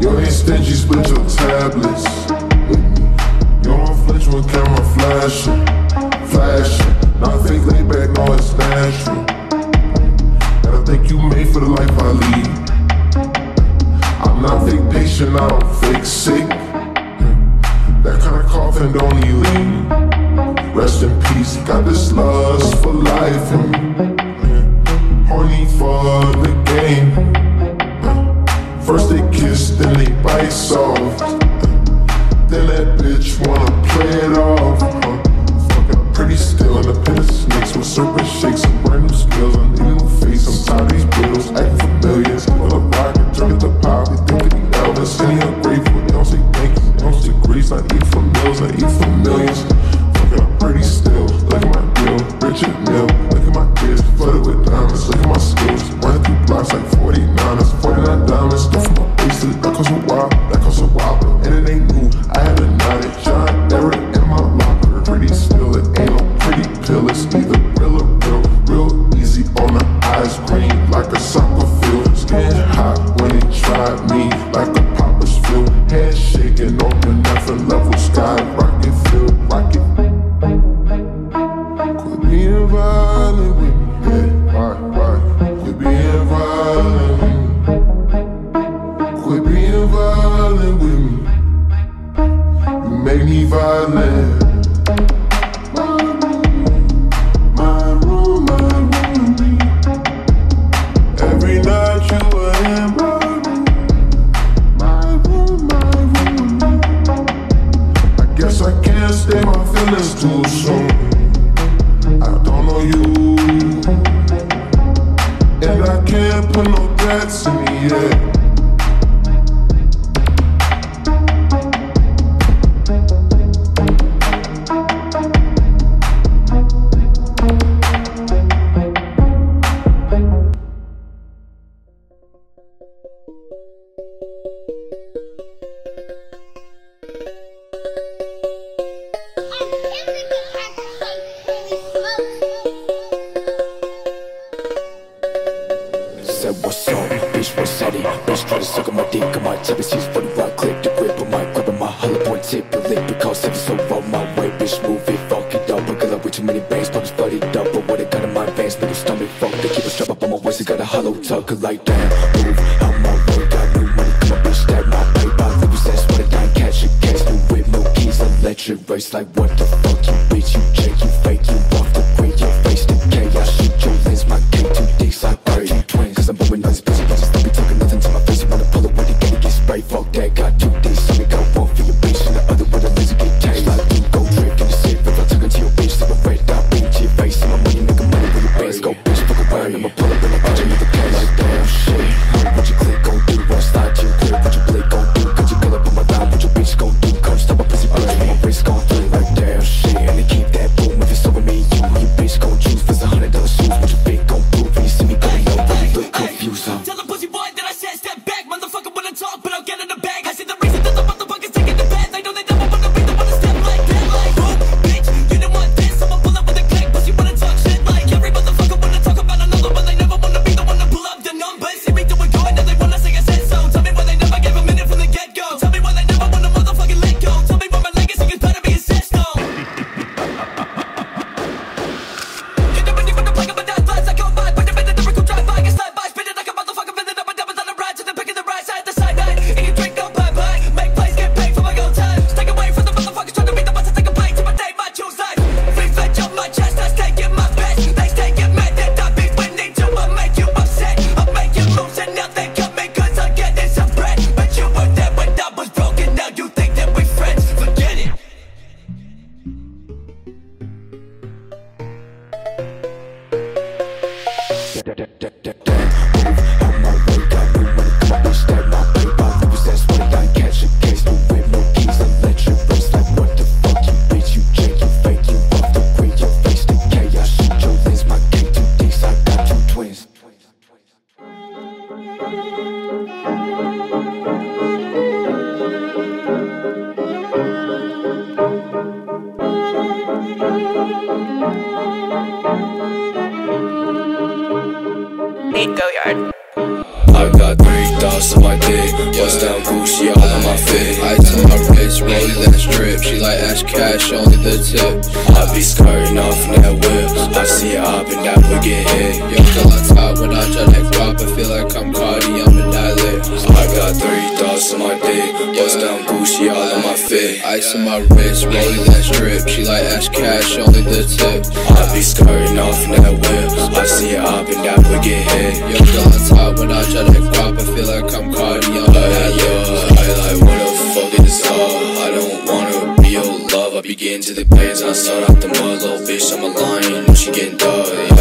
You ain't stingy, split your tablets. You don't flinch when camera flashing, flashing. Not fake laid back, no, it's natural. And I think you made for the life I lead. I'm not fake patient, I don't fake sick. That kind of coughing don't heal. Rest in peace, got this lust for life. bitch wanna play it off. Fucking pretty still in the pit of snakes. With serpent shakes, some random skills. I'm in the face. I'm tired of these bills, acting familiar. me like a popper's feel. Head shaking on another level, sky rocket, feel rocket. Quit being violent with me, right, right. Quit being violent with me. Quit being violent with me. You make me violent. And I can't put no bets in me, air Try to suck on my dick, I might tap used for the right click to grip. I my grip on my hollow point, tip your lip, because if it's so on my way, bitch, move it, fuck it up. I got like way too many bangs, pockets flooded up, but what I got in my veins, make stomach fuck. They keep a strap up on my waist, I got a hollow tucker like that. Move out my way, got new money, come on, bitch, that my paper. I your ass, wanna die, catch a case, new whip, no keys, electric race like Down Gucci all on my fit. I tell my wrist, rollie that strip. She like ash cash, only the tip. I be skirting off in that whip. I see her up and that would get hit. Yo, till on top when I try that guap, I feel like I'm Cardi, I'm a I got three thoughts on my dick. Bust down Gucci all on my fit. Ice on my wrist, rollie that strip. She like ash cash, only the tip. I be skirting off in that whip. I see it up and that would get hit. Yo, on top when I try to guap, I feel like I'm Cardi, I'm a dilate. I like, what the fuck is love? I don't wanna be your love. I be getting to the plays and I start out the mud. Little bitch, I'm a lion, she getting dug.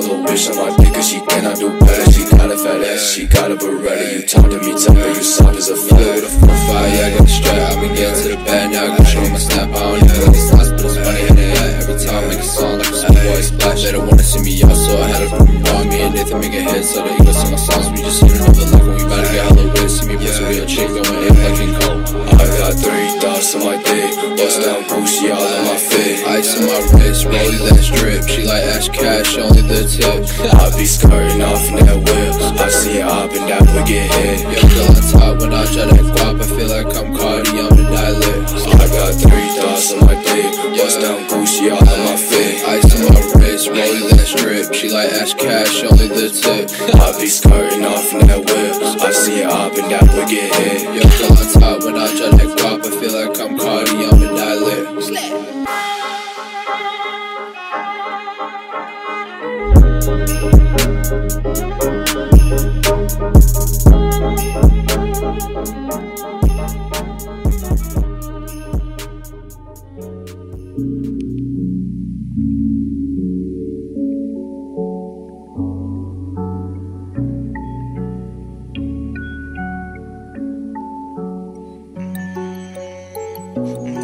Little bitch on my dick, cause she cannot do better. She got a fat ass, she got a Beretta. You talk to me, me you soft as a feather. With a full fire, yeah, I got the strap. I been getting to the bed now, I can show my snap. I don't even like these hospitals, money in head. Every time I make a song like a schoolboy splash. They don't wanna see me out, so I had prove me wrong. Me and Nathan make a hit, so they go sing my songs. We just hit another level, we bout to get hella rich. See me a real chick going in like down Gucci all on my fit. Ice on my wrist, that strip. She like ash cash, only the tip. I be skirting off in that whip. I see her up and that would get hit. Yo, till on top when I try that guap, I feel like I'm Cardi, I'm a dilate. I got three thoughts on my dick, bust down Gucci all on my fit. Ice on my wrist, that strip. She like ash cash, only the tip. I be skirting off in that whip. I see her up and that would get hit. Yo, till on top when I try that guap, I feel like I'm Mm-hmm.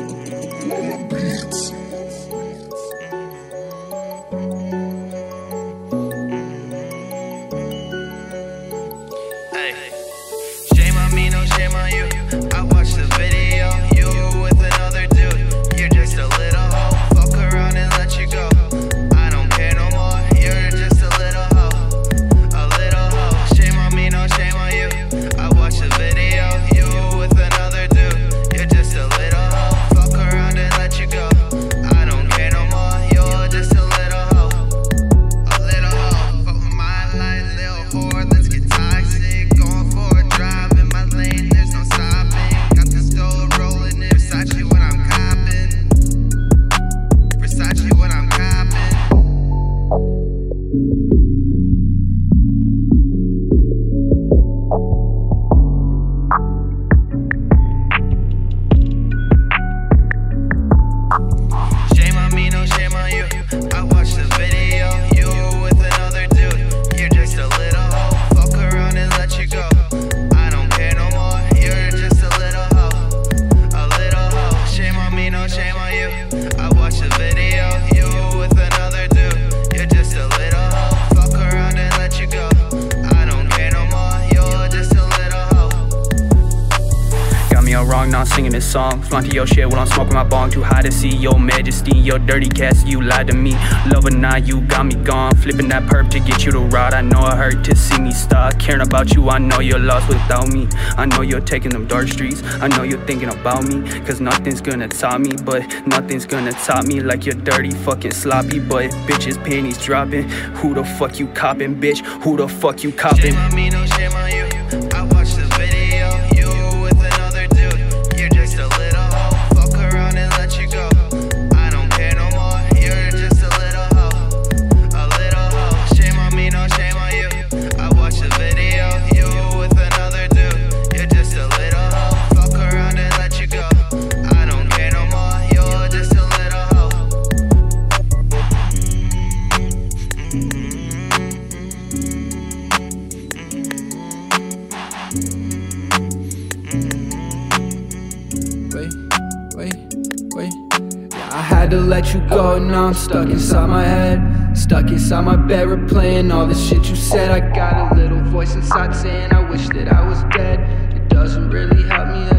Wrong, I'm singing this song. Flaunt to your shit while I'm smoking my bong. Too high to see your majesty, your dirty cats. You lied to me. Love or not, you got me gone. Flipping that perp to get you to ride. I know it hurt to see me stop caring about you. I know you're lost without me. I know you're taking them dark streets. I know you're thinking about me. Cause nothing's gonna top me, but nothing's gonna top me like you're dirty, fucking sloppy. But bitches panties dropping. Who the fuck you copping, bitch? Who the fuck you copping? had to let you go, now I'm stuck inside my head. Stuck inside my bed, replaying all the shit you said. I got a little voice inside saying I wish that I was dead. It doesn't really help me.